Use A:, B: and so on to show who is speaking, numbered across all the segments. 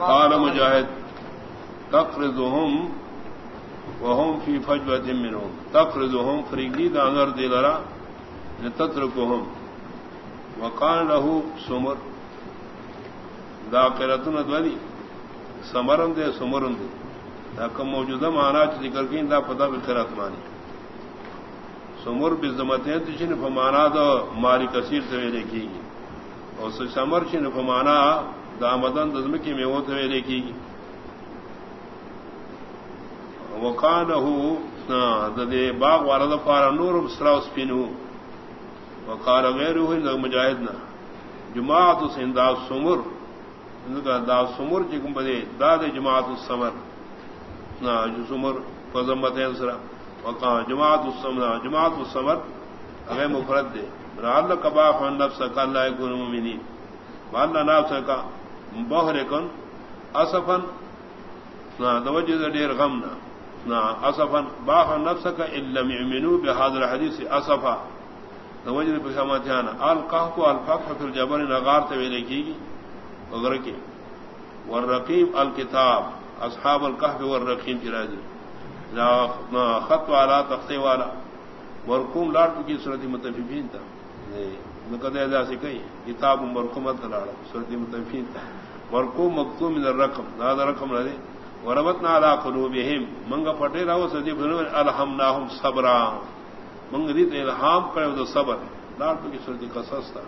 A: قال مجاهد، تقرضهم وهم في فجوة منهم. تقرضهم فريقي دانر دي لرا لتتركهم وقال له سمر. داقرتن دولی سمرم دے سمرم دے. دا کم موجودہ معنی چی ذکر کین، دا پتا بخیرات مانی سمر بزمتین تشن فمانا دا ماری کثیر سے دیکھی گی اور سمر چن فمانا دامدن دزم کی میں وہ تو دیکھی گی. وکان دے باغ والا دفارا نور سرا سپین وکار غیر مجاہد نہ جماعت حسین دا سمر. کا دا سمر چکم بدے داد جماعت السمر نہ جو سمر فضمت ہے سرا. وکان جماعت السمر جماعت السمر اگر مفرد دے. رال کبا فن نفس کا اللہ گن ممنی مالنا نفس کا بہر کن اصفن دوجہ ڈیر غم نہ نہ اصفن باہ نفس کا علم یمنو بحاضر حدیث اصفا دوجہ پشما دھیان القاہ کو الفق فر جبر نغار سے لکھی گی۔ اگر کے والرقیب الکتاب۔ اصحاب القحف والرقیم کی راضی۔ خط والا، تختے والا۔ ورکوم لاٹ کی صورت متفقین تھا دا سے کئی کتاب مرکومت لاڑا سردی متفین مرکو مکتو من الرقم دادا رقم رہے وربت نہ علا قلوبہم منگ پٹے راو رہو سردی الحمناہم صبرا منگ دیت الہام کرے تو صبر۔ لاڑ کی سردی قصص تھا۔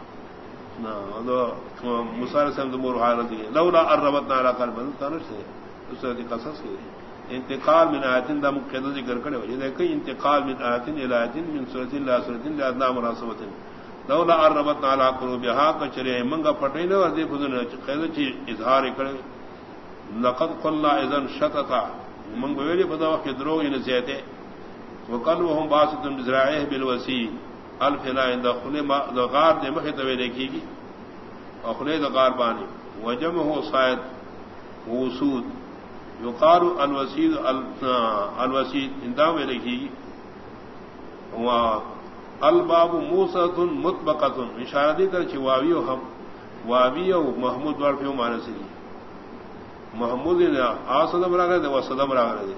A: مسار سے مور حالت دیئے لولا الربت نہ علا قلب تنش سے سردی قصص کی۔ انتقال من آیتن دا مقیدہ ذکر کرے۔ ہو یہ کئی انتقال من آیتن الى آیتن من سورت اللہ سورت اللہ، ادنا مناسبتن لولا اربت علی قلوبها کچرے منگا پٹے نہ ودی بدن قید چی اظہار کرے۔ لقد قلنا اذن شتتا منگ ویلی بدا وقت دروغ ان زیتے وقلبهم باسط بذراعه بالوسی الف لا عند خل ما غار دے مخ تو دیکھی گی۔ اخلے غار بانی وجمه صائد وسود۔ یقال الوسید الوسید اندام لکھی گی۔ الباب موسط متبقت اشارتی کر چواوی و ہم واوی او محمود وار پیو مانسی محمود نے آسدم راگ دے و سدم راگ دے.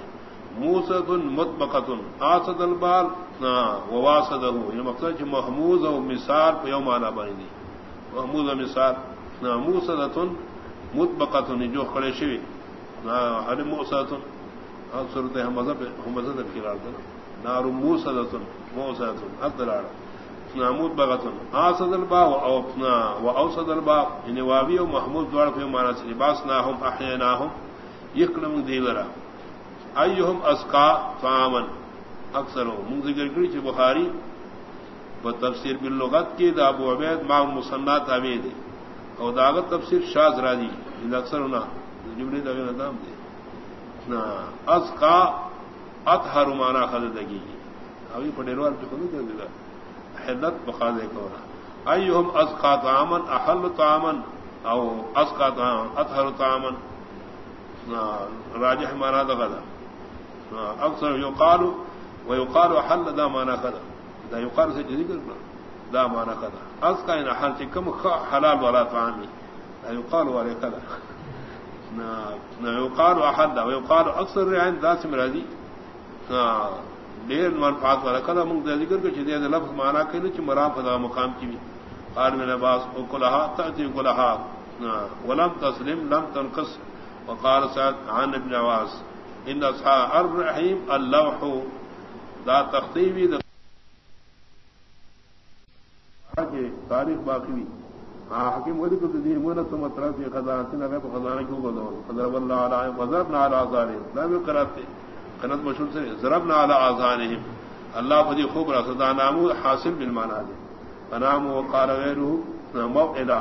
A: موسط متبقت آسد البال وواسد یہ مقصد چ محمود او مثال پیو مانا بنی دی. محمود و مثال. موسد متبقت جو کھڑے شوی. ہر موسط صورت ہم مذہب ہم مذہب کی رات نار موسد یعنی محمود بغتن. آسد الباب و اوسد الباب یعنی وابی و محمود دوار فی مانا سے لباس ناہم احیناہم یکلم دیلرا ایہم اسقا فامن اکثر من ذکر کری چی بخاری و تفسیر باللغت کی دا ابو عبید ما مسنات عبید او داغت تفسیر شاز را دی اکثر ہونا جبری دا نام دے اسقا اطہر مانا خلدگی ابھی پٹیروار کی خود دے گا حدت بخاضے کو آئی ہم از کا تعامن احل تعامن او از کا تامن اطہر تعامن راجہ مانا دغا اکثر یقال و یقال حل دا مانا خدا۔ دا یقال سے جدی کرنا۔ دا مانا خدا۔ از کا ان حل سے کم حلال والا تعامی دا یقال والے خدا۔ نہ یقال احل و یقال اکثر رعین دا سے مرادی ہاں، ډیر منفعت والا۔ کله موږ د ذکر کې چې د لفظ معنا کوي چې مرام په مقام کې وي قال من عباس، او کلها تاتي کلها ہاں، ولم تسلم، لم تنقص وقال سعد عن ابن عواص ان اصحاب الرحيم اللوح دا تختیوی دا تاریخ باقی بھی۔ حکیم ولی کو دین مولا تو مطلب یہ خزانہ سے نہ خزانہ کیوں بولو خضر اللہ علیہ، وزرنا علی ازارے لا بھی کراتے قنت مشہور سے ضرب نہ اعلی آزان اللہ فدی خوب رسدا نام حاصل بن مانا دے انام و قال غیر موعدا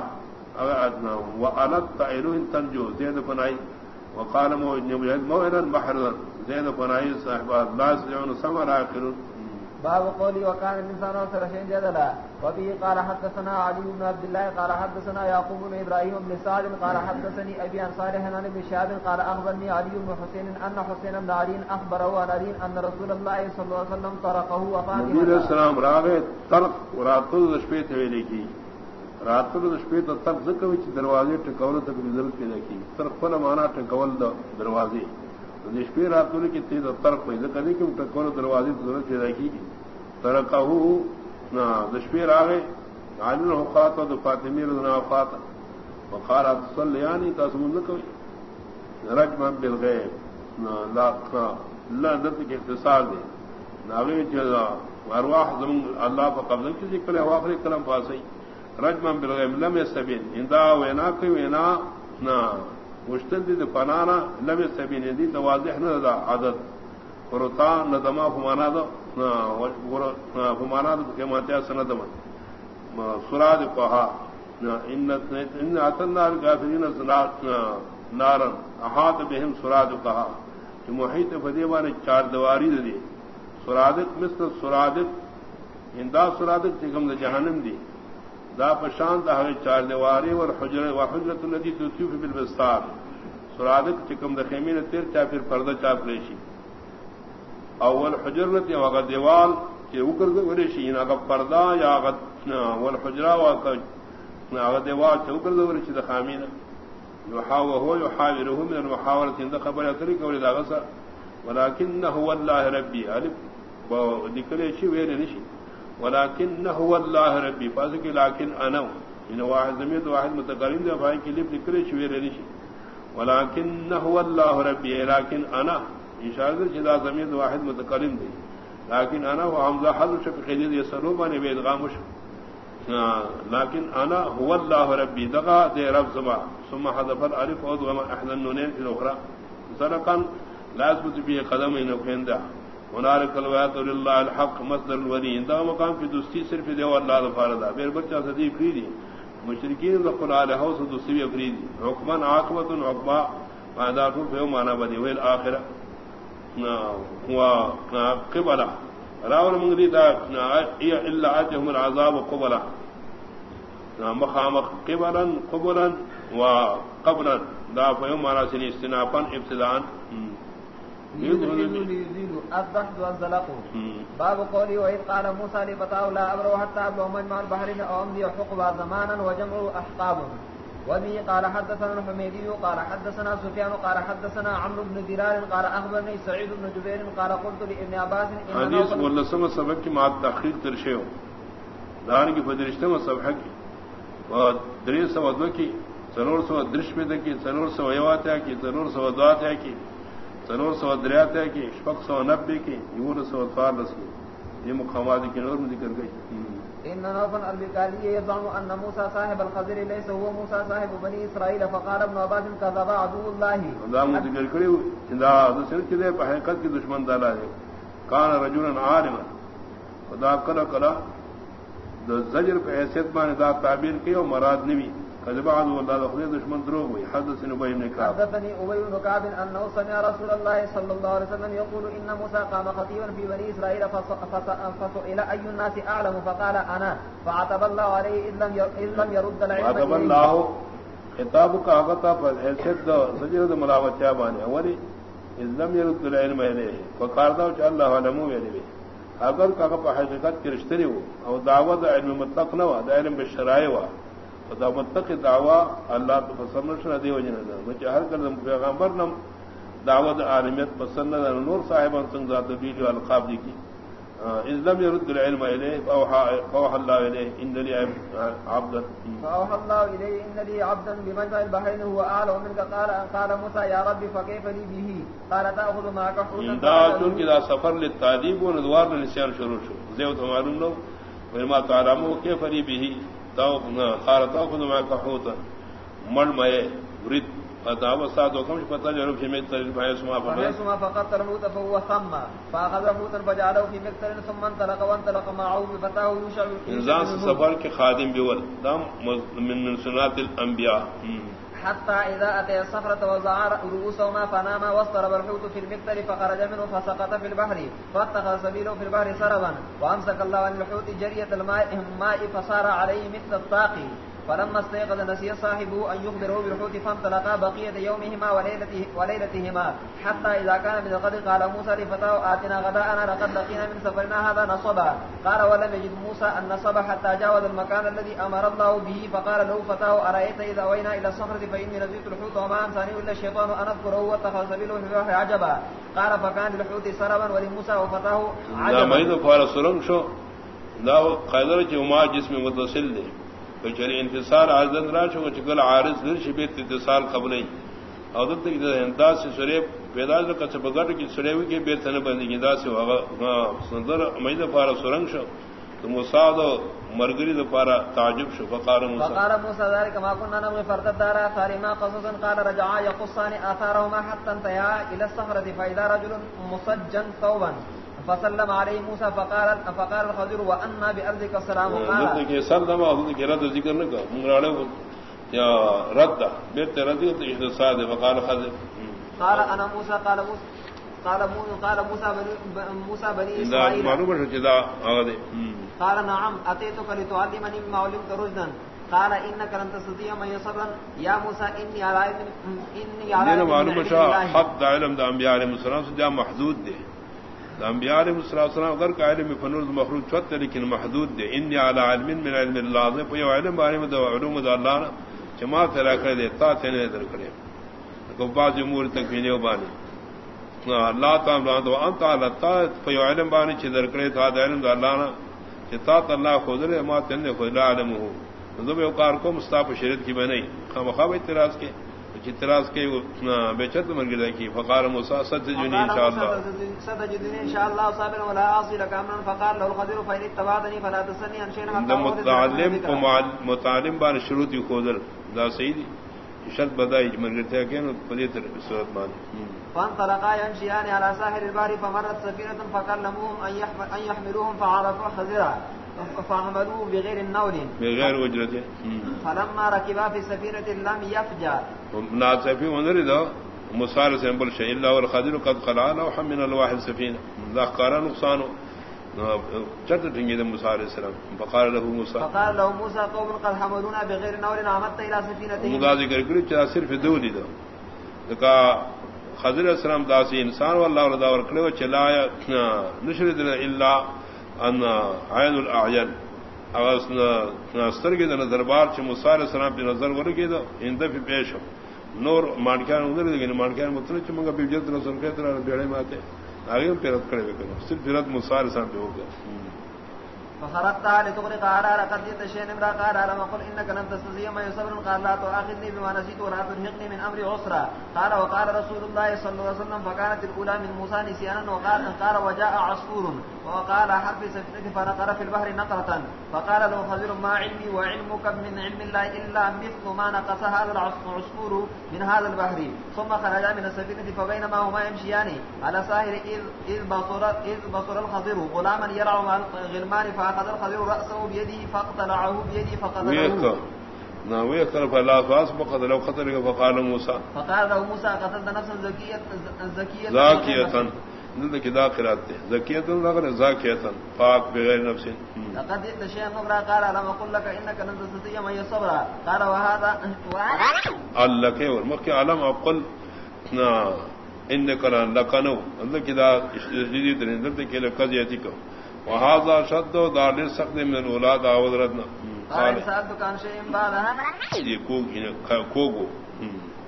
A: و ان تنجو زید فنائی وقال موعدا محرا زید فنائی صاحب، لا يسمعون سمع اخر
B: باب قولي وكان الانسان اكثر شيء جدلا. وبه قال حدثنا علي بن عبد الله قال حدثنا يعقوب بن ابراهيم بن سعد، قال حدثني ابي عن صالح عن ابن شهاب قال اخبرني علي بن حسين ان حسين بن علي اخبره عن علي ان رسول الله صلى الله عليه وسلم طرقه وفاطمه
A: السلام راغ طرق وراتل شپې ته ویلې کی. رات شپے تو تک ذکر ہوئی دروازے ٹکول تک ضرورت پیدا کی. تر خپل مانا ٹکول دروازے. شپے رات کی تیز ترک ہوئی ذکر نہیں کہ ٹکول دروازے تو ضرورت پیدا کی ترکہ نہ دشپیر آ گئے عالم اوقات تو فاطمی رضنا اوقات وقار صلی یعنی تاسم کوئی رج من بل گئے اللہ دت کے اختصار دے۔ ناغی ارواح زمن اللہ پر قبض کسی کلے آخری کلم پاس پاسی رجم بالغیب، لم يستبین اندا وینا کوي وینا نا مشتل دي پنانا، لم يستبین دي توازح نه دا عادت قرطا ندما فمانا دا فمانا دا کماتیا سندما سراد قها ان ان اتنا الكافرين نارا. احاط بهم سراد قها محیط فدیوان چار دواری دے سرادق مثل سرادق اندا سرادق چکم دا جہنم دی دا پشان دا ہمیں چار دیواری اور حجر و حجرت النبی توصیف بالبستار سرادق چکم دا خیمین تیر چا پھر پردہ چاپ لیشی اول حجرت یعنی یا وغا دیوال کہ اکر وریشی ان اگر پردہ یا اگر اول حجرہ و اگر دیوال چا اکر وریشی دا خامین يحاوه يحاوره من المحاورة عند خبر يترك ولد غسر ولكن هو الله ربي ألف وذكر شيء وين نشي ولكن هو الله ربي فاسك لكن انا من واحد زميد واحد متقرن ده فاي کے لیے فکر شویر نشي ولكن هو الله ربي لكن انا اشاره جدا زميد واحد متقرن دي لكن انا وحمزه حذف في خديد يسرو بني بيد غامش ہاں، لكن انا هو الله ربي دغا دي رب زما۔ ثم حذف الالف وضم احد النونين في الاخرى۔ سرقا لازم به قدم انه كنده منارک الوایت اللہ الحق مصدر الولی. دا مقام کی دوستی صرف دیو اللہ دفاردا بیر بچہ صدی فریدی مشرکین رقل علیہ حوص دوستی افریدی حکمن عاقبت عقبا. ماداتو فیو مانا بدی ویل آخرہ قبلہ راول منگلی دا الا آتهم العذاب قبلہ مخامق قبلا قبلا وقبلا دا فیو مانا سنی استنافا ابتدان
B: باب قولي وإذ قال موسى لفتاه لا أبرو حتى أبلغ مجمع البحرين أو أمضي حقبا زمانا وجمع أحقاب وبه قال حدثنا الحميدي قال حدثنا سفيان قال حدثنا عمرو بن ديرار قال أخبرني سعيد بن جبير قال قلت لابن عباس
A: حديث والنسمة سبق کی مات تحقیق ترشیو دان کی فدرشتم سبح کی. و ودری سو دو کی سنور سو درش میں کی سنور سو یواتیا کی سنور سو دواتیا کی. سنور سو دریات ہے کہ شفق سو نبے کی یور سو فارس کی یہ مقامات کی نور میں ذکر گئی۔
B: ان نوفن البكالي يزعم ان موسى صاحب الخضر ليس هو موسى صاحب بني اسرائيل فقال ابن عباس كذب عدو الله
A: دا مو ذکر کړیو چې دا د سر کې په حقیقت کې دشمن دالا دی کان رجلا عالما۔ خدا کلا کلا۔ د زجر په حیثیت باندې دا تعبیر کوي او مراد نوي كذب عدو الله لخذ دشمن دروغ وي. حدثني ابي بن كعب.
B: حدثني ابي بن كعب انه سمع رسول الله صلى الله عليه وسلم يقول ان موسى قام خطيبا في بني اسرائيل فسئل اي الناس اعلم فقال انا فعتب الله عليه ان لم يرد العلم
A: عتب الله خطاب کا آغتا پر حیثیت سجرد ملاوت چابانی اولی ان لم يرد العلم الیه فقال دا چا اللہ علمو یعنی اگر کا حقیقت کی رشتری ہو او دعوت علم مطلق نہ ہوا علم بشرائع ہوا خدا متق دعوا اللہ تو پسند نہ دیو جن مجھے ہر کر پیغمبر نم دعوت عالمیت پسند نور صاحب سنگ ذات بیل القاب دی کی. اسلام يرد العلم اليه فاوحى الله اليه ان لي عبدا
B: فاوحى الله اليه ان لي عبدا بمجمع البحرين هو اعلى منك قال قال موسى يا رب فكيف لي به؟ قال تاخذ معك حوتا
A: دا چون کی دا سفر للتعذيب ونذوار للنسيان شروع شو زيو تمارون لو وما تعلموا كيف لي به؟ خارتا خود میں کہوتا مڑ میں ورد فتاو ساتو کم پتہ جرب في مكتر البحر سما
B: فقط سما فقط ترموت فهو ثم. فاخذ موتا فجعله في مكتر ثم انطلق وانطلق معه بفتاه يوشع
A: انزان سفر کے خادم من سنات الانبیاء.
B: حتى إذا أتي الصخرة وزع رؤوسهما فنام واضطرب الحوت في المقتل فخرج منه فسقط في البحر، فاتخذ سبيله في البحر سربا، وأمسك الله عن الحوت جرية الماء فصار عليه مثل الطاقي. فلما استيقظ نسي صاحبه أن يخبره بالحوت فانطلقا بقية يومهما وليلته وليلتهما حتى إذا كان من الغد قال موسى لفتاه آتنا غداءنا لقد لقينا من سفرنا هذا نصبا. قال ولم يجد موسى النصب حتى جاوز المكان الذي أمر الله به فقال له فتاه أرأيت إذا وينا إلى الصخرة فإني نزيت الحوت وما أمساني إلا الشيطان أن أذكره واتخذ سبيله في البحر عجبا. قال فكان للحوت سربا ولموسى وفتاه
A: عجبا. سرنگ شو. دا قیدر چ عما جس میں متصل دے. تو چلی انتصار عزت را چو چکل عارض دل شبیت اتصال قبل نہیں عدت کی انداز سے سرے پیدا کر چ بغٹ کی سرے ہوئی کہ بے تن بندی کی دا سے سندر مید فار سرنگ شو تو مصاد مرگری دو پارا تعجب شو فقار
B: موسی فقار موسی ذلك ما كنا نبغي فرد الدار صارما قصصا قال رجع يقصان اثارهما حتى انتهى الى الصخره فاذا رجل مسجن ثوبا. فسلم عليه موسى فقال فقال الخضر وان بارضك السلام
A: قال کہ سلم احد کی رد ذکر نہ کہ منگراڑے یا رد بیت رد تو یہ صاد وقال خضر
B: قال انا موسى قال موسى قال موسى قال موسى موسى بني اسرائيل
A: معلوم ہے جدا اگے
B: قال نعم اتيتك لتعلمني مما علمت رشدا۔ قال انك لن تستطيع ما يصبر يا موسى اني على اني على
A: معلوم ہے حد علم دا انبیاء علیہ السلام محدود دے۔ انبیاء علیہ السلام اگر کا علم فنون مخروج چھت لیکن محدود دے ان علی علم من علم اللہ نے پے علم بارے میں علوم دا اللہ نے جما تیرا کر دے تا تینے در کرے کو بعض امور تک بھی نہیں بانی اللہ تعالی تو انت علی تا پے علم بانی چھ در کرے تا علم دا اللہ نے چتا اللہ خود نے ما تنے خود علم ہو ذو بے کار کو مستاف شریعت کی بنائی خام خام اعتراض کے اعتراض کے بے چت مر گیا کی فقار موسا سد جنی انشاءاللہ۔
B: سد جنی انشاءاللہ صابر ولا اصل فقال له الخضر فإن اتبعتني فلا تسني عن شيء
A: ما متعلم متعلم بان شروط دا سیدی شرط بدائی مر گیا کہ پدی تر صورت مان
B: فان طلقا يمشيان على ساحل البحر فمرت سفينة فكلموهم ان يحملوهم فعرفوا خزرا فعملوا بغير النول.
A: بغير وجرته
B: فلما ركبا في السفينة لم يفجع.
A: ناصفي ونري ذا مصار سيمبل شيء. إلا والخدر قد خلا لو حمل الواحد سفينة. ذا قال نقصان. چرت دم موسی علیہ السلام فقال له موسی
B: فقال له موسی قوم قد حملونا بغير نور عمدت الى سفينته
A: مغا ذکر کری چا صرف دو دی دو کا خضر السلام داسی انسان والله رضا ور کلو چلایا نشرد الا ان عین الاعین. استر کے دربار چ مصار سلام پہ نظر ور کے دو ان دفع پیش نور مانکان ادھر لیکن مانکان مطلب چ منگا بیجت نظر کے طرح بیڑے ماتے. آگے پیرت کھڑے ہوئے صرف پیرت مصار سلام پہ ہو گیا.
B: فخرجت لتغرق على رقدية الشيء نمرا قال لما قل إنك لن تستطيع ما يصبر قال لا تؤاخذني بما نسيت ولا ترهقني من أمر عسرا. قال وقال رسول الله صلى الله عليه وسلم فكانت الأولى من موسى نسيانا وقال قال وجاء عصفور وقال حرف سفينة فنقر في البحر نقرة. فقال له خزر ما علمي وعلمك من علم الله إلا مثل ما نقص هذا العصفور من هذا البحر. ثم خرج من السفينة فبينما هما يمشيان على ساهر إذ, إذ, بصر, إذ بصر الخزر غلاما يرعى مع الغلمان فأخذ الخضر رأسه بيده فقتلعه بيده فقتله
A: نوی کر فلا فاس بقتل قتل فقال موسى.
B: فقال له موسى قتلت نفسا زكية زكية.
A: زاكية. نند کی داخلات دے زکیت لغر زاکیتا پاک بغیر نفس.
B: لقد جئت شيئا نبرا قال لما قل لك انك لن تستطيع ما يصبر قال وهذا
A: الله كي والمكي علم اقل انك لن لقنو اندر کی دا جدید اندر کی لقضیتی کو وهذا شد دار سخت من الاولاد اولادنا
B: قال سالت كان شيء بعدها
A: كوغو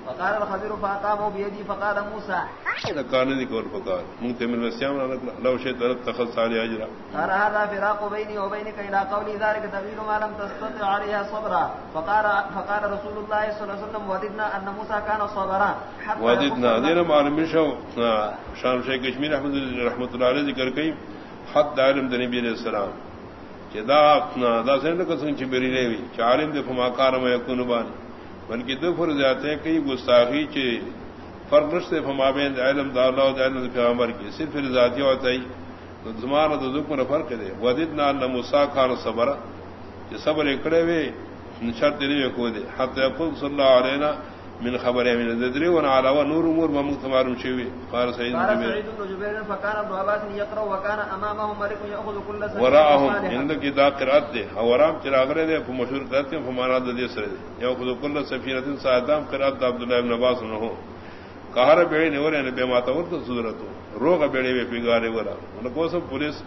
B: فقال الخبير فاقامه بيدي فقال موسى.
A: كان ذيك والفقار ممكن من السيام لو شئت لاتخذت عليه اجرا.
B: قال هذا فراق بيني وبينك الى قولي ذلك تبين ما لم تستطع عليها صبرا. فقال فقال رسول الله صلى الله عليه وسلم وددنا ان موسى كان صبرا
A: وددنا. دينا معلوم شو. شان شيخ کشمیر احمد رحمۃ اللہ علیہ ذکر کئی حد دارم د نبی علیہ السلام. چدا اپنا، دا سن کسن چ بری نے وی چالم دے فما کار میں یکون بان بلکہ دو فر جاتے کئی گستاخی چ فرق نشتے فما بین علم دا اللہ دا علم دا پیغمبر کی. صرف ذاتی ہوتا ہی تو زمانہ تو ذکر فرق دے. وددنا ان موسی کان صبر کہ صبر اکڑے وے شرط نہیں کو دے. حتی یقول صلی اللہ علیہ من خبر من ذدري وانا على نور امور ما متمارم شوي قال
B: سعيد بن جبير فكان ابن عباس يقرا وكان امامه ملك ياخذ كل سنه
A: وراءهم. عند كتاب قرات دي اورام چراغره دي مشهور کرتے ہیں فمانا سر ياخذ كل سفينه صادام قرات عبد الله بن عباس نو کہر بیڑی نے ورے نے بے ماتا ور تو صورت. روغ بیڑی وی بگارے ورا ان کو سب پولیس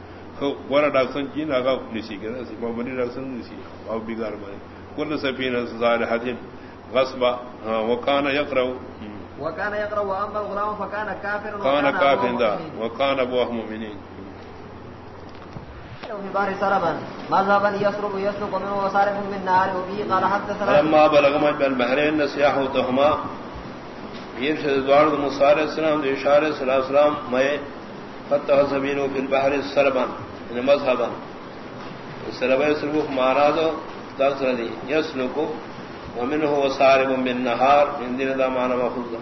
A: ورا ڈاکسن کی ناگا نسی کے سی بنی ڈاکسن نسی او بگار مے کل سفینہ صالحہ غصبا وكان يقرأ
B: وكان يقرأ وأما الغلام فكان كافر
A: كان كافر دا وكان أبوه مؤمنين
B: في بحر سربا مذهبا يسرب يسلك منه وصارف من نار وبه قال حدثنا
A: لما بلغ مجمع البحرين سياحوتهما يرشد دوار المصار السلام دي عليه وسلم ما فتح سبينه في البحر سربا يعني مذهبا. سربا يسلك معنا دو تلسل يسلك ومن هو صارب من نهار من دين ذا معنى مخوضا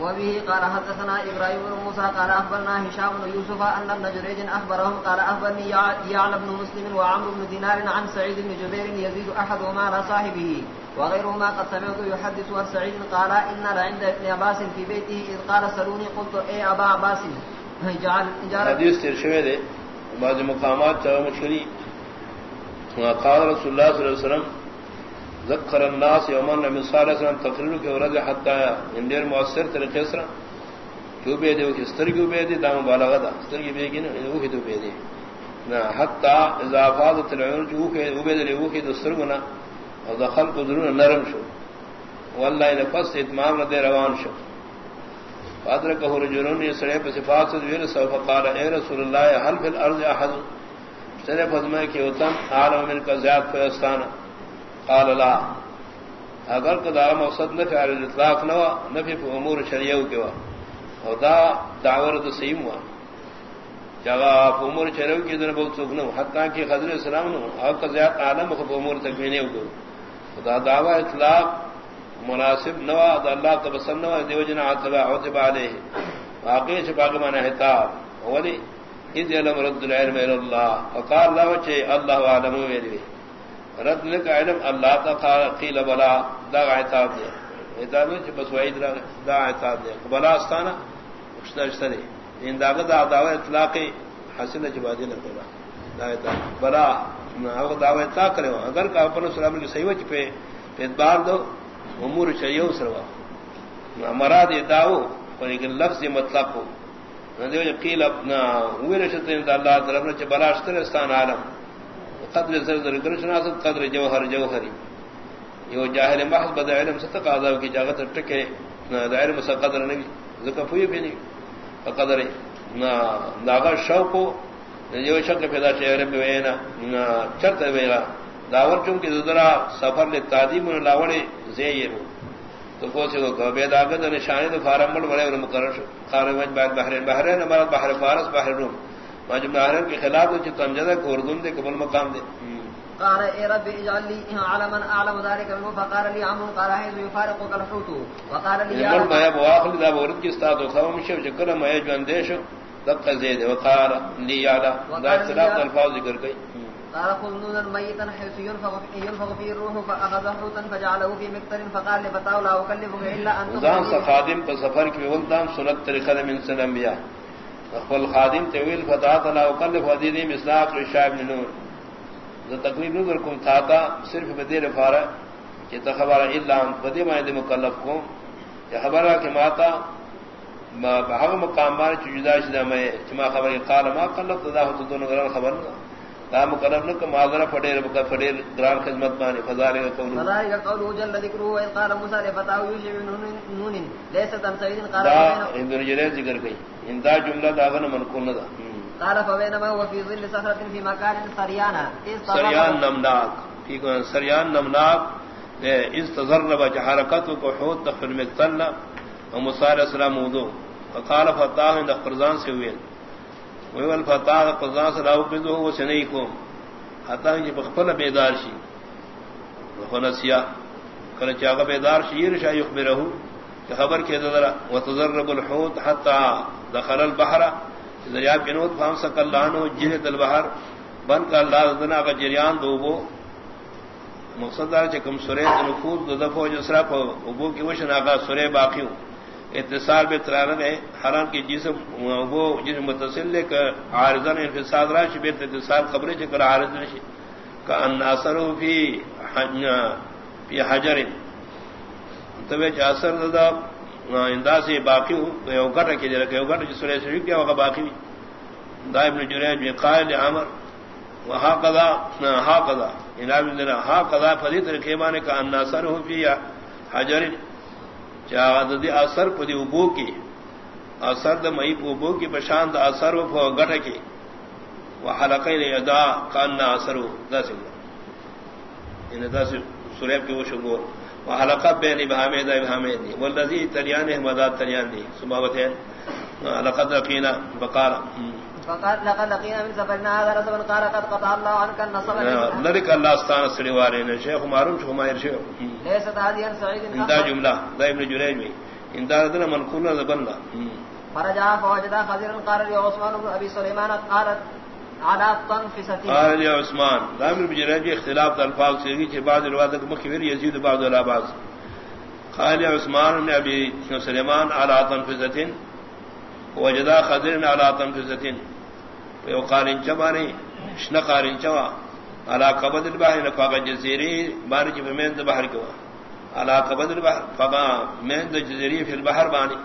B: وبه قال حدثنا إبراهيم بن موسى قال أخبرنا هشام بن يوسف أن ابن جريج أخبرهم قال أخبرني يعلى بن مسلم وعمر بن دينار عن سعيد بن جبير يزيد أحدهما على صاحبه وغيرهما قد سمعت يحدث عن سعيد قال إن لعند ابن عباس في بيته إذ قال سلوني قلت إي أبا عباس؟
A: حدیث تیر شوئے دے بعض مقامات چاہو مشکلی قال رسول اللہ صلی اللہ علیہ وسلم ذکر الناس یومن نبی صلی اللہ علیہ وسلم تقریر کے ورد حتی آیا اندیر مؤثر طریقے سرا کیوں بے دے وہ کستر کیوں بے دے دام بالغا دا ستر کی بے گی نا یعنی وہ کی تو بے دے. نا، حتی اضافات تلعیون چو اوکے او بے دے لے اوکے دستر گنا اور دخل کو ضرور نرم شو. واللہ ان پس اتمام ردے روان شو. فادرکہ رجلون، یہ سڑے پس صفات سے دویر سوف قال اے رسول اللہ حل فی الارض احد؟ سڑے فضمہ کی اتم عالم من کا زیاد فیستانہ قال لا. اگر کدا مقصد نہ کہ اطلاق نہ ہوا، نہ پھر امور شریعہ کے ہوا. اور دا دعوت تو صحیح ہوا. جگہ امور شریعہ کی دن بہت سکھ نہ حتیٰ کہ حضرت السلام نے اور کا زیادہ عالم کو امور تک بھی نہیں ہو خدا دعوی اطلاق مناسب نوا دا اللہ تبسم نوا دیو جنا عطبہ عطبہ علیہ. واقعی چھپا کے مانا حتاب ولی، اذ علم رد العلم الى اللہ. وقال اللہ وچے اللہ عالم میری رد لك علم اللہ تا قیل بلا، دا عتاب دے۔ عتاب دے بس وعید را دا عتاب دے۔ بلا استانا اشتر اشتر ان دا دا دعوی اطلاق حسن جبادی نہ کولا دا عتاب، بلا او دعوی اطلاق کرے اگر کا اپن سلام کی صحیح وچ پہ اعتبار دو، امور شریعہ سروا مراد داو پر ایک لفظ مطلق ہو۔ نہ جی قیل اپنا ویرے شتے اللہ طرف نے بلا اشتر استان عالم۔ قدر زر کرشناس قدر جوہر، جوہری۔ یہ جاہل محض بد علم ستق عذاب کی جاگت ٹکے دائر مس قدر نہیں زکا پوی بھی نہیں قدر، نہ ناغا شوق جو شک پیدا شہر میں وینا، نہ چرت ویلا داور چون کی ذرا سفر لے تعظیم لاوڑے زیر تو کو سے کو بے داغت نشانی تو فارم مل بڑے مقرر خارج بحرین بحرین ہمارا بحر فارس، بحر روم۔ مجمع کے خلاف جو تمجدہ کو اردن دے قبل مقام دے۔
B: قال اے رب اجعل لي علما اعلم ذلك منه فقال لي عمرو قال حيث يفارق الحوت وقال لي
A: يا رب ما واخل ذا ورد کی استاد و خوم شو ذکر ما جندش دق زید وقال لي يا ذا اختلاف الفاظ ذکر گئی
B: قال خذ ميتا حيث ينفخ ينفخ فيه الروح فاخذ حوتا فجعله في مقتل فقال لفتاه لا اكلفك الا ان
A: ذا خادم پر سفر کی ولدان سنت طریقہ من سنبیا خپل خادم طویل فتا لا وکلف حدیدی مسلاق رشاب بن نور. ذ تقریب نظر کوم تھا تا صرف بدیر فارا کہ تخبر الا بدی ما دے مکلف کو کہ خبر کہ ماتا ما بہغ مقام مار جدا شدا میں چما خبر قال ما قلت تدا تو دونوں گران خبر دا مکلف نہ کہ معذرہ پڑے رب کا پڑے گران خدمت مانے فزارے کا قول
B: فزارے کا قول جل قال موسی لفتاه یوشع بن نون ليس تم قال
A: ان ذکر گئی اندا جملہ داغن منقول نہ
B: قال فبينما هو في ظل صخرة في مكان سريانا
A: سريان نمناك في سريان نمناك إذ تزرب حركت وحوت دخل مقتلنا ومصار السلام وضوء فقال فتاه عند قرزان سوين ويقول فتاه قرزان سلاو بذوه وسنيكم حتى ان بخبل بيدار شي. ونسيا قال چاغ بيدار شي، يرشا يخبره. خبر کے ذرا وتزرب الحوت حتى دخل البحر. دریا بنود فام سکل لانو جنت البحر. بن کا اللہ دنا کا جریان دو وہ مقصد دار چکم سورے نفوذ دو دفعہ جسرا پا ابو کی وشن آگا سورے باقی ہوں اتصال بے ترارن ہے، حرام کی جسم، وہ جسم متصل لے کر عارضان انفساد راشی، بے اتصال قبرے چکر عارض راشی۔ کا ان اثر ہو فی فی حجر۔ تو چ اثر دا انداز باقی ہوں یو گٹ کی جرا کہ یو گٹ جس سورے شریف کیا ہوگا، باقی دائب نے جرے جو قائل عمر وہاں قضا ہا قضا۔ انعام دینا ہا قضا فدی طریقے مانے کا ان اثر ہو فی حجر۔ چاہدی اثر پدی ابو کی اثر د مئی ابو کی بشانت اثر و گٹ کی۔ وہ یعنی حلقہ ادا کان اثر دس ان دس سریب کے وہ شگور وہ حلقہ بے نی بہامے دا بہامے دی۔ وہ لذی تریان مداد تریان دی۔ سماوت ہے۔ لقد رقینا بقار
B: فقال لقد لقينا من سفرنا هذا رسول قال قد قطع الله عنك النصب.
A: لذلك الله استعان نے شیخ معروف شو ماہر شیخ
B: ليس هذه سعيد
A: انت جملہ دا ابن جریج میں انت ادنا منقول زبن
B: فرجع فوجد خزيرا قال يا عثمان بن ابي سليمان قالت على طنفستي
A: قال يا عثمان دا ابن اختلاف الفاظ سے کہ بعض روایت مخبر یزید بعض الاباس قال يا عثمان بن ابي سليمان على طنفستين وجدا خزيرا على طنفستين یو قارن چمانی شنا قارن چوا. علا قبض البحر نفاق جزیری بانی چی مین دا بحر کوا. علا قبض البحر فقا مین جزیری فی البحر بانی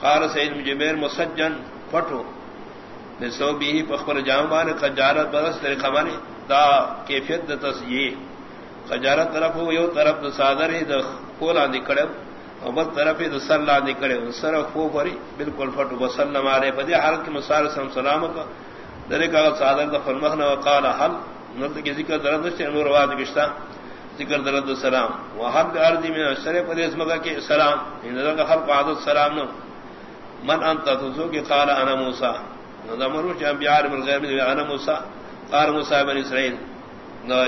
A: قال سید مجبیر مسجن پٹو نسو بیہی پخبر جام بانی قجارت برس طریقہ بانی دا کیفیت دا تسییح قجارت طرف ہو، یو طرف دا صادر دا کولا دی کڑب اور بل طرف دا سر لا دی کڑب سر خو پری بالکل پٹو بسلم آرے پدی حالت کی مسار سلام سلام کا درے کا صادر دا فرمخنا وقال حل نرد کی ذکر درد سے نور واد گشتا ذکر درد السلام. وحد ارض من الشرع پدیس مگا کے سلام یعنی ان کا خلق عادت سلام نو. من انت؟ تزو کہ قال انا موسی. نظمرو چم بیار من غیر من انا موسی. قال موسی بن اسرائیل.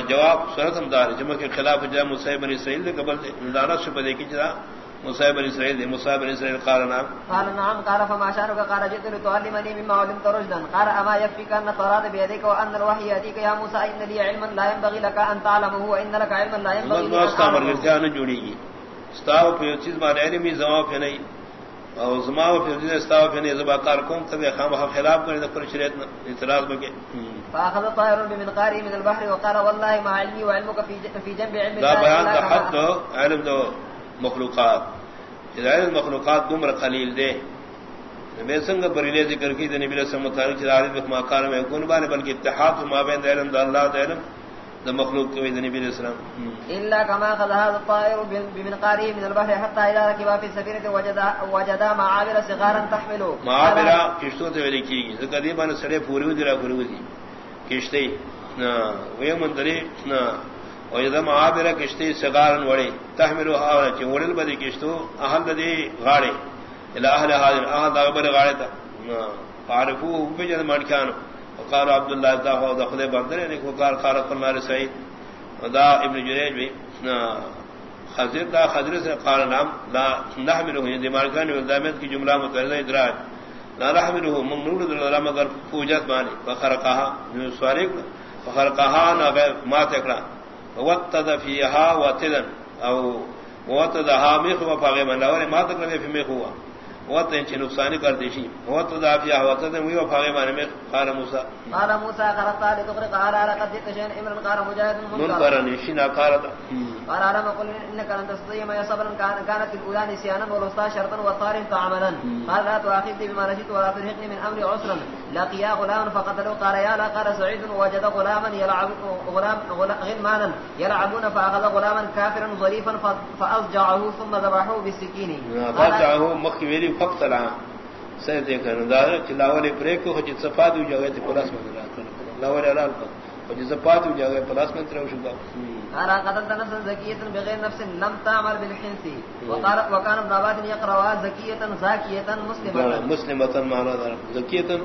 A: جواب سورتم دار، جمع کے خلاف جاء موسی بن اسرائیل کے قبل لانا شپدے کی جرا مصعب بن اسرائيل مصعب بن اسرائيل قال نعم.
B: قال نعم قال فما شانك قال جئت لتعلمني مما علمت رشدا. قال اما يكفيك ان تراد بيديك وان الوحي ياتيك يا موسى ان لي علما لا ينبغي لك ان تعلمه وان لك علما لا ينبغي لك ان
A: تعلمه. جوڑی گی. استاو پہ چیز مار علم ہی زما پہ نہیں. اور زما پہ چیز استاو پہ نہیں زبا کار کوم تب خام خلاف کرے تو شریعت اعتراض بگے
B: فاخذ طائر بمنقاره من البحر وقال والله ما علمي وعلمك في جنب علم
A: لا بیان حد علم دو مخلوقات. ہدایت مخلوقات گمر خلیل دے. میں سنگ بریلے ذکر کی نبی علیہ السلام متعلق عارف مقام میں کون بان بلکہ اتحاد ما بین علم اللہ تعالی ذا مخلوق کے علیہ السلام.
B: الا كما قد هذا الطائر بمنقاره من البحر حتى اذا ركب في السفينه وجد وجد معابر صغارا تحمله
A: معابر کشتوں تے لکھی گئی. قدیمان سڑے پوری ودرا پوری ودی کشتی نا وہ مندری نا ویدم عابر کشتی سگارن وڑی، تحملو حاولا چی وڑل بدی کشتو، احل دی غاڑی الہ اہل حاضر احل دا غبر غاڑی تا. عارفو فعرفو بجد مانکانو وقالو عبداللہ دا خواہ دا خدای بردر یعنی وقال خارق فرمار سعید. دا ابن جریج بھی خضر دا خضر سے قال نام، لا نحملو یعنی دی مانکانی والدامت کی جملہ متعرضہ ادراج. لا نحملو من نور در اللہ مگر فوجت مانی. فخرقاها یعنی سواری فخرقاها نا ما تکرا وتد فيها وتدن او وتدها مخ وفاغ من لور ما تکلم في مخ هو وتن چ نقصان کر دیشی۔ فيها وتدن وی وفاغ من مخ قال موسى
B: قال موسى قرات لتغرق على لقد تشن امر قال مجاهد
A: نشنا قالت
B: قال انا قل انك لن تستطيع ما صبرا كان كانت الاولى نسيانا والوسطى شرطا فعملا۔ قال لا تؤاخذني بما نسيت ولا ترهقني من امري عسرا۔ لقيا غلام قال يا لا قال سعيد وجد غلاما يلعب غلام غلمانا يلعبون فاخذ غلاما كافرا ظريفا فاضجعه ثم ذبحوه بالسكين۔
A: فاضجعه فقتلا سید دیکھنا دار چلاولی بریک کو جت صفات ہو جائے تے پلاس میں لاول علال کو جت صفات ہو جائے پلاس میں ترو شو
B: ارا قتلت نفسا زكيه بغير نفس لم تعمل بالحنس. وقال وكان ابن عباد يقرا زكيه زاكيه مسلمه
A: مسلمه معنى زكيه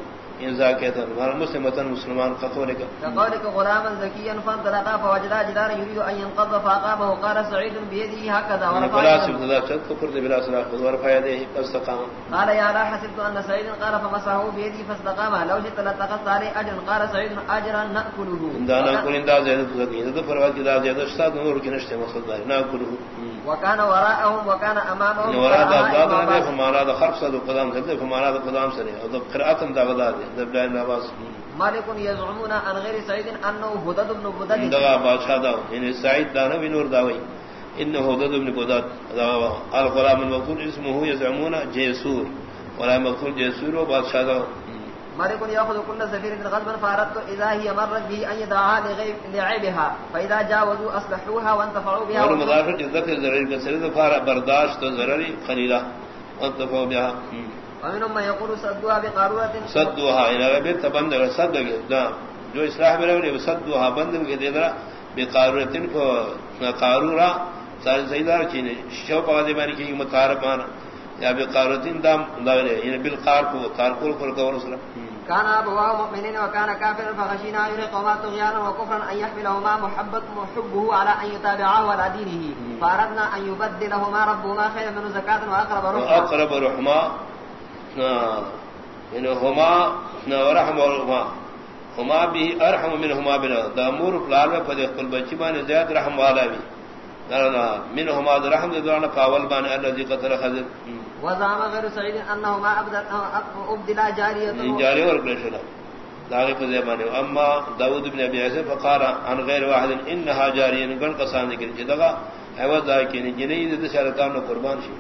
A: انزا کہتا ہے ہمارا مسلم وطن مسلمان قطولے کا۔
B: كقولك غلاما زكيا فانطلقا فوجدا جدارا يريد ان ينقض فاقامه قال سعيد بيده هكذا.
A: ورفع بلا سبتدا چت کفر دے بلا سلا خود ورفع يده فاستقام.
B: قال يا لا حسبت ان سعيد قال فمسحه بيده فاستقام. لو جئت لتقص عليه اجر قال سعيد اجرا ناكله
A: دانا كل انداز زيادة زكي اذا فروا كذا زيادة استاد نور كنشت مقصد دار ناكله
B: وكان وراءهم وكان امامهم
A: وراء ذات نبي فمانا ذا خرف صدو قدام سدے فمانا ذا قدام سدے اور قراءت دا غدا
B: انه بن
A: بادشاہ دا یعنی سعید دا نبی نور داوی انه هدد بن بدل الغلام المقتول اسمه يزعمون جيسور ولا مقتول جيسور وبادشاہ دا۔
B: مالك ياخذ كل سفير غضبا فاردت اذا هي مرت به ان يدعها لغيب لعيبها فاذا جاوزوا اصلحوها وانتفعوا بها.
A: اور مضافت عزت ضرر کا سر فار برداشت ضرری خلیلہ وانتفعوا بها۔
B: ومنهم من يقول صدوها بقارورة
A: صدوها الى غيب تبند صد دا جو اصلاح میں صدوها بند کے دے دا بقارورة کو قارورا سیدار چینے شو پادے ماری کی متعارفانا یا بقارورة دام دغرے یعنی بالقار کو قارقول کو قول رسول.
B: كان ابواه مؤمنين وكان كافرا فخشينا يلقوا طغيانا وكفرا ان يحملهما محبة محبه على ان يتابعه على دينه. فاردنا ان يبدلهما ربهما خيرا من زكاة واقرب رحمة.
A: اقرب رحمة. ان هما ورحم ورحمة هما به ارحم منهما بنا. دامور فلال میں پدے قل بچی بان زیاد رحم والا بھی. منهما رحم درانا فاول بان الذي قتل خضر
B: وزعم غير سعيد انهما ابدلا جاريه
A: جاريه اور بشلا داغی کو زبان اما داؤد بن ابي عاصم فقال عن غير واحد انها جاريه گن قسان ذکر جدغا ایو دا کہ جنید دے شرطان قربان شي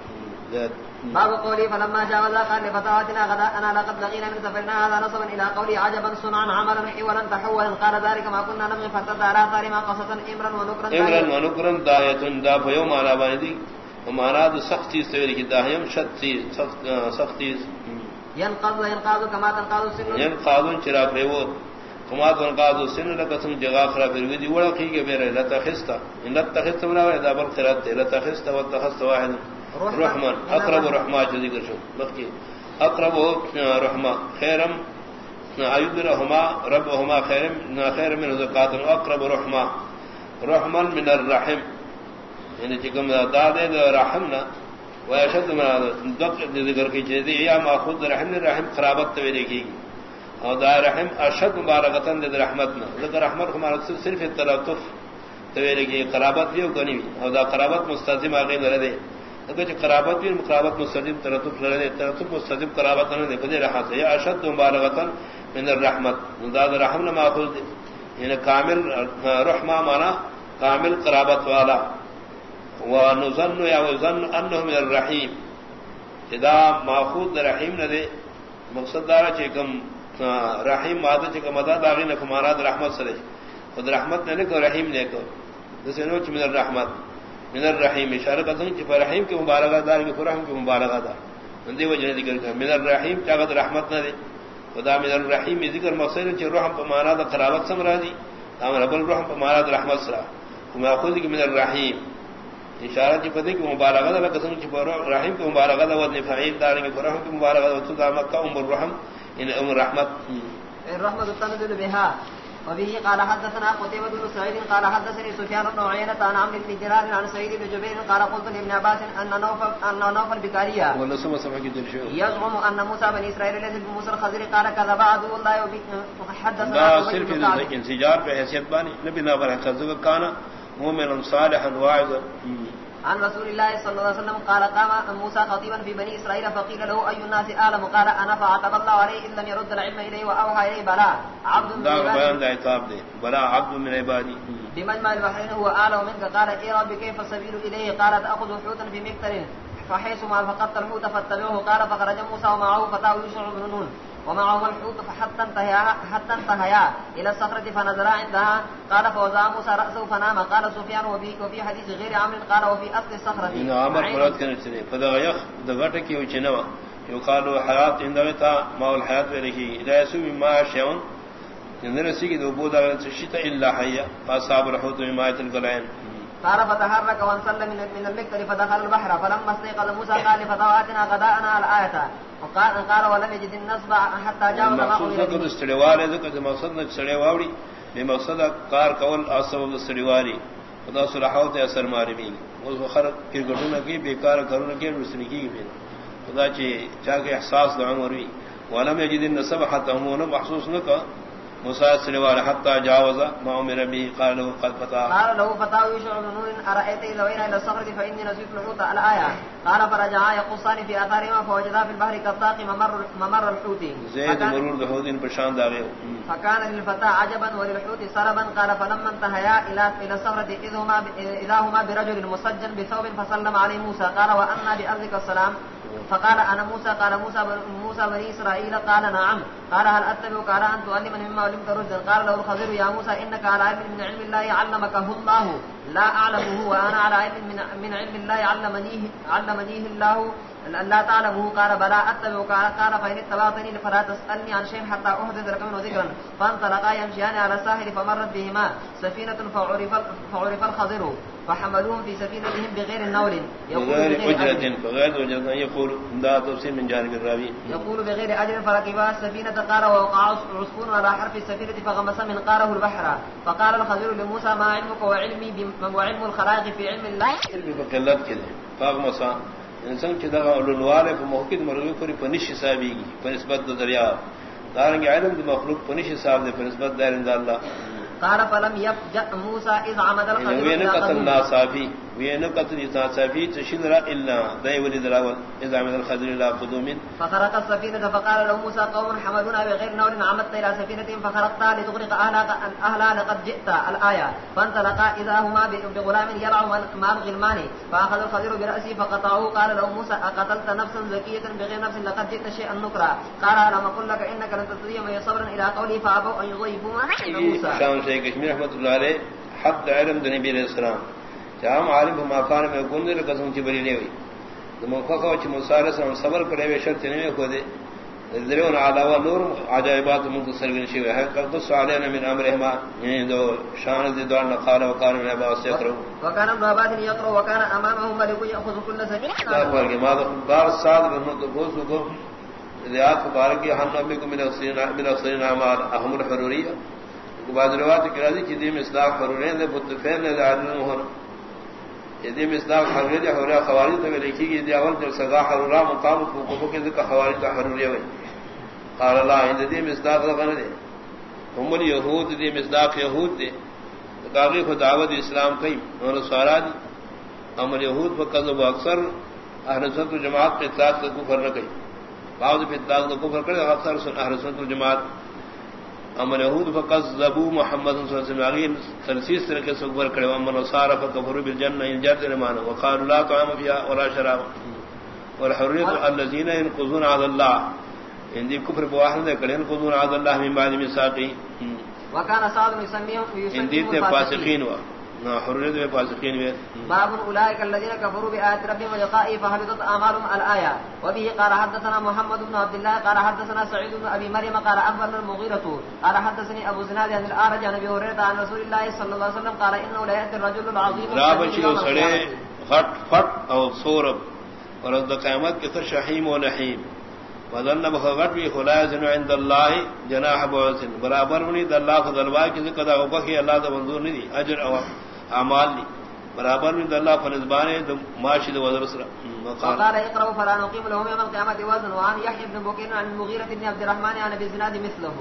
B: باب قولي فلما جاوز قال لفتواتنا غدا انا لقد لقينا من سفرنا هذا نصبا الى قولي عجبا صنعا عملا حولا تحولا قال ذلك ما كنا نبغي فتدارا ثارما قصصا امرا ونكرا
A: امرا ونكرا داية دا فيوم على باندي ہمارا تو سختی سویر کی داہیم شتی سختی
B: ينقض وينقض كما تنقض السن.
A: ينقض چرا پریو كما تنقض السن لقسم جگا خرا پھر ودی وڑا کی کے میرے لتا خستا ان لتا خستا بنا ہے دبر قرات لتا خستا وتخست واحد رحمان اقرب رحمہ جو ذکر شو. بقی اقرب رحمہ. خیرم. ایوب رحمہ. ربهما خیرم. نا خیر من زکات. اقرب رحمہ. رحمان من الرحم. یعنی چکم دا دے دا رحمنا ویشد من دق ذکر کی چیزی یا ماخود رحم رحم خرابت توی دیکھی اور دا رحم اشد مبارکتن دے رحمتنا ذکر رحمت ہمارا صرف تلطف توی دیکھی قرابت بھی ہو کنی. اور دا قرابت مستظم آگئی لردے اگر قرابت بھی قرابت مستظم تلطف لردے تلطف مستظم قرابت نہ دے کدے رہا سے یا اشد مبارکتن من الرحمت۔ دا دا رحمنا ماخود یعنی کامل رحمہ مانا کامل قرابت والا۔ ونظن یا وظن انه من الرحیم۔ اذا ماخوذ رحیم نہ دے۔ مقصد دارا چکم رحیم مادہ چکم ادا داغی نہ مراد رحمت سے خود رحمت نے کو، رحیم نے کو۔ جیسے نو من الرحمت۔ من الرحیم اشارہ کرتا ہوں کہ رحیم کی مبارکہ دار کی رحم کی مبارکہ دار. اندی وجہ ذکر کر من الرحیم کیا کہ رحمت نہ دے خدا من الرحیم ذکر مقصد ہے رحم پر معنی دا قرابت سمرا دی. ہم رب الرحم پر معنی رحمت سرا. ماخوذ کی من الرحیم. اشارہ کی پتہ کہ مبارکہ دا قسم کی پر کی مبارکہ دا وذ فعیل دار کی رحم کی مبارکہ دا. تو دا مکہ ام الرحم ان ام رحمت.
B: الرحمت تنزل بها وبه قال حدثنا قتيبة بن سعيد قال حدثني سفيان بن عيينة عن عمرو بن دينار عن سعيد بن جبير قال قلت لابن عباس ان نوفل ان نوفل بكاريا
A: سمع کی دل شو
B: يزعم ان موسى بن اسرائيل ليس بموسى الخزري قال كذب عدو الله وحدثنا
A: لا صرف انسجار پہ حیثیت بانی نبی نابر حقیقت کانا مومن صالحا واعظا
B: عن رسول الله صلى الله عليه وسلم قال قام موسى خطيبا في بني اسرائيل فقيل له اي الناس اعلم قال انا فعتب الله عليه ان لم يرد العلم اليه واوحى اليه بلا عبد من
A: عبادي. بلا عبد من عبادي.
B: بمجمع البحرين هو اعلم منك. قال اي رب كيف السبيل اليه قال تاخذ حوتا في مكتر فحيث ما فقدت الحوت فاتبعه قال فخرج موسى ومعه فتاه يوسع بن نون ومعه الحوت فحتى انتهيا حتى انتهيا الى الصخره فنزل عندها قال فوزع موسى راسه فنام قال سفيان وفي وفي حديث غير عمرو قال وفي اصل الصخره
A: ان عمر مراد كان سنه فدغيخ دغټه کې وچنوا يقال حيات اندتا ما الحيات ولكي لا يسوي ما شيء ان رسي دو بودا شتا الا حيا فاصاب الحوت ما يتلقين
B: قال فتحرك وانسل من من فدخل البحر فلما استيقظ موسى قال لفتواتنا غداءنا الآية وقال قال ولم يجد النصب حتى جاوز ما
A: مقصود
B: قبل
A: ذکر
B: به.
A: استڑیوالے ذکر مقصد نہ استڑیواوڑی بے مقصد کار کول اسبب استڑیواری خدا صلاحات اثر ماری بھی اس خر کرکٹوں کی بیکار کروں کی رسنی کی بھی. خدا چے چا کے احساس دعا مروی. ولم يجد النسب حتى هم محسوس نہ موسی استڑیوال حتى جاوز ما امر به قال له قد فتح
B: قال له فتاه يشعر نور أرأيت إذا وين إلى الصخرة فإني نسيت الحوت الآية قال فرجعا يقصان في آثارهما فوجدا في البحر كالطاق ممر, ممر الحوت. فكان,
A: مرور دہودین پرشان داغے
B: فكان للفتى عجبا وللحوت سربا. قال فلما انتهيا إلى إلى الصخرة إذ هما إذا هما برجل مسجن بثوب فسلم عليه موسى. قال وأنا بأرضك السلام. فقال انا موسى، قال موسى موسى بني اسرائيل قال نعم. قال هل أتبعك على ان تعلمني مما علمت رشدا قال له الخضر يا موسى انك على علم من علم الله علمك. الله. لا أعلمه وأنا على علم من, من علم الله علمنيه, علمنيه الله. لا تعلمه قال بلا أتبعك قال فإن اتبعتني فلا تسألني عن شيء حتى أحدث لك منه ذكرا. فانطلقا يمشيان على الساحل فمرت بهما سفينة فعرف, فعرف الخضر فحملوهم في سفينتهم بغير النول بغير أجر
A: اجرت بغیر اجرت يقول دا تفسیر من جانب الراوی
B: يقول بغير أجر فركبا السفينة قال ووقع عصفور على حرف السفينة فغمس من قاره البحر. فقال الخضر لموسى ما علمك وعلمي بم- وعلم الخلائق في علم الله.
A: علم په قلت کې ده پاک مسا انسان چې دغه علوواله په موقع د مرغه کوي په نش حسابيږي په نسبت د دریا. دارنګ علم د مخلوق په نش حساب ده په نسبت د الله.
B: قال فلم يفجأ موسى إذ عمد
A: وین
B: إلى
A: قتل
B: قدوم.
A: ناصافی وین قتل ناصافی تشل را الا دای ولي دراول اذا من الخضر الى قدوم
B: فخرق السفينة فقال له موسى قوم حملونا بغير نول عمدت إلى سفينتهم فخرقتها لتغرق أهلها أهلها لقد جئت الآية. فانطلقا إذا هما بغلام يلعب مع الغلمان فأخذ الخضر برأسه فقطعه قال له موسى أقتلت نفسا زكية بغير نفس لقد جئت شيئا نكرا. قال ألم أقل لك إنك لن تستطيع معي صبرا إلى قوله فأبوا أن يضيفوا موسى.
A: شام شیخ کشمیر رحمۃ اللہ علیہ حق علم نبی علیہ السلام. جام عالم په ماکان میں گوندر قسم چې بری نه وي د موفقه چې موسی علیہ السلام صبر کړی وي شرط نه کو دے۔ درون علاوه نور عجائبات منتصر بن شي ہے قص علینا من امرهما یعنی دو شان ذی دوان قال وقال من ابا سيقرو
B: وكان ابن عباس يقرأ وكان أمامه ملك يأخذ كل
A: دا
B: سفينة
A: پر کے بعد بار سال بن تو بوس کو ریاض مبارک ہم نبی کو من اصلین من اصلین اعمال اهم الحروريه بعض روایت کی راضی کہ دیم اصلاح حرورین دے متفین نے عالم مہر یہ اصلاح حرورین حرورہ خوارج تو لکھی گئی دی اول جو سزا حرورہ مقام کو کے ذکر خوارج کا حروریا ہوئی قال الله ان دیم اصلاح کا دے هم اليهود دیم اصلاح یہود دے کاغی کو دعوت اسلام کئی اور سواراد امر یہود پر کذب اکثر اہل سنت جماعت کے اطلاق کا کفر نہ کئی بعض پہ اطلاق کا کفر کرے، اکثر اہل سنت جماعت امر یہود پر کذبوا محمد صلی اللہ علیہ وسلم. علی تنسیس طریقے سے کفر کرے امر نصار فکفروا بالجنہ ان جات ایمان وقالوا لا طعام فيها ولا شراب. والحريه الذين ينقضون عهد الله. ان دی کفر بواحد کرے ينقضون عهد الله من بعد ميثاقه.
B: وكان سعد يسميهم
A: ان دی فاسقین ہوا حرریت میں فاسقین ہوئے
B: باب اولئك الذين كفروا بآيات ربهم ولقائه فحبطت اعمالهم الايه وبه قال حدثنا محمد بن عبد الله قال حدثنا سعيد بن ابي مريم قال اخبرنا المغيرة قال حدثني ابو زناد عن الاعرج عن ابي هريره عن رسول الله صلى الله عليه وسلم قال انه لا ياتي الرجل العظيم
A: بچی او سڑے غٹ فٹ او سورب اور از قیامت کے سر شحیم و نحیم۔ وذن بہ غٹ بھی خلائزن عند اللہ جناح بعثن برابر ونی د اللہ فضلوا کی ذکر دا اللہ دا منظور نہیں اجر او اعمال دی برابر من اللہ فنزبان د ماشی د وزر سر وقال
B: وقال اقرأوا فلا نقيم لهم يوم القيامة وزن، وعن يحيى بن بكير عن المغيرة بن عبد الرحمن عن ابي زناد مثله.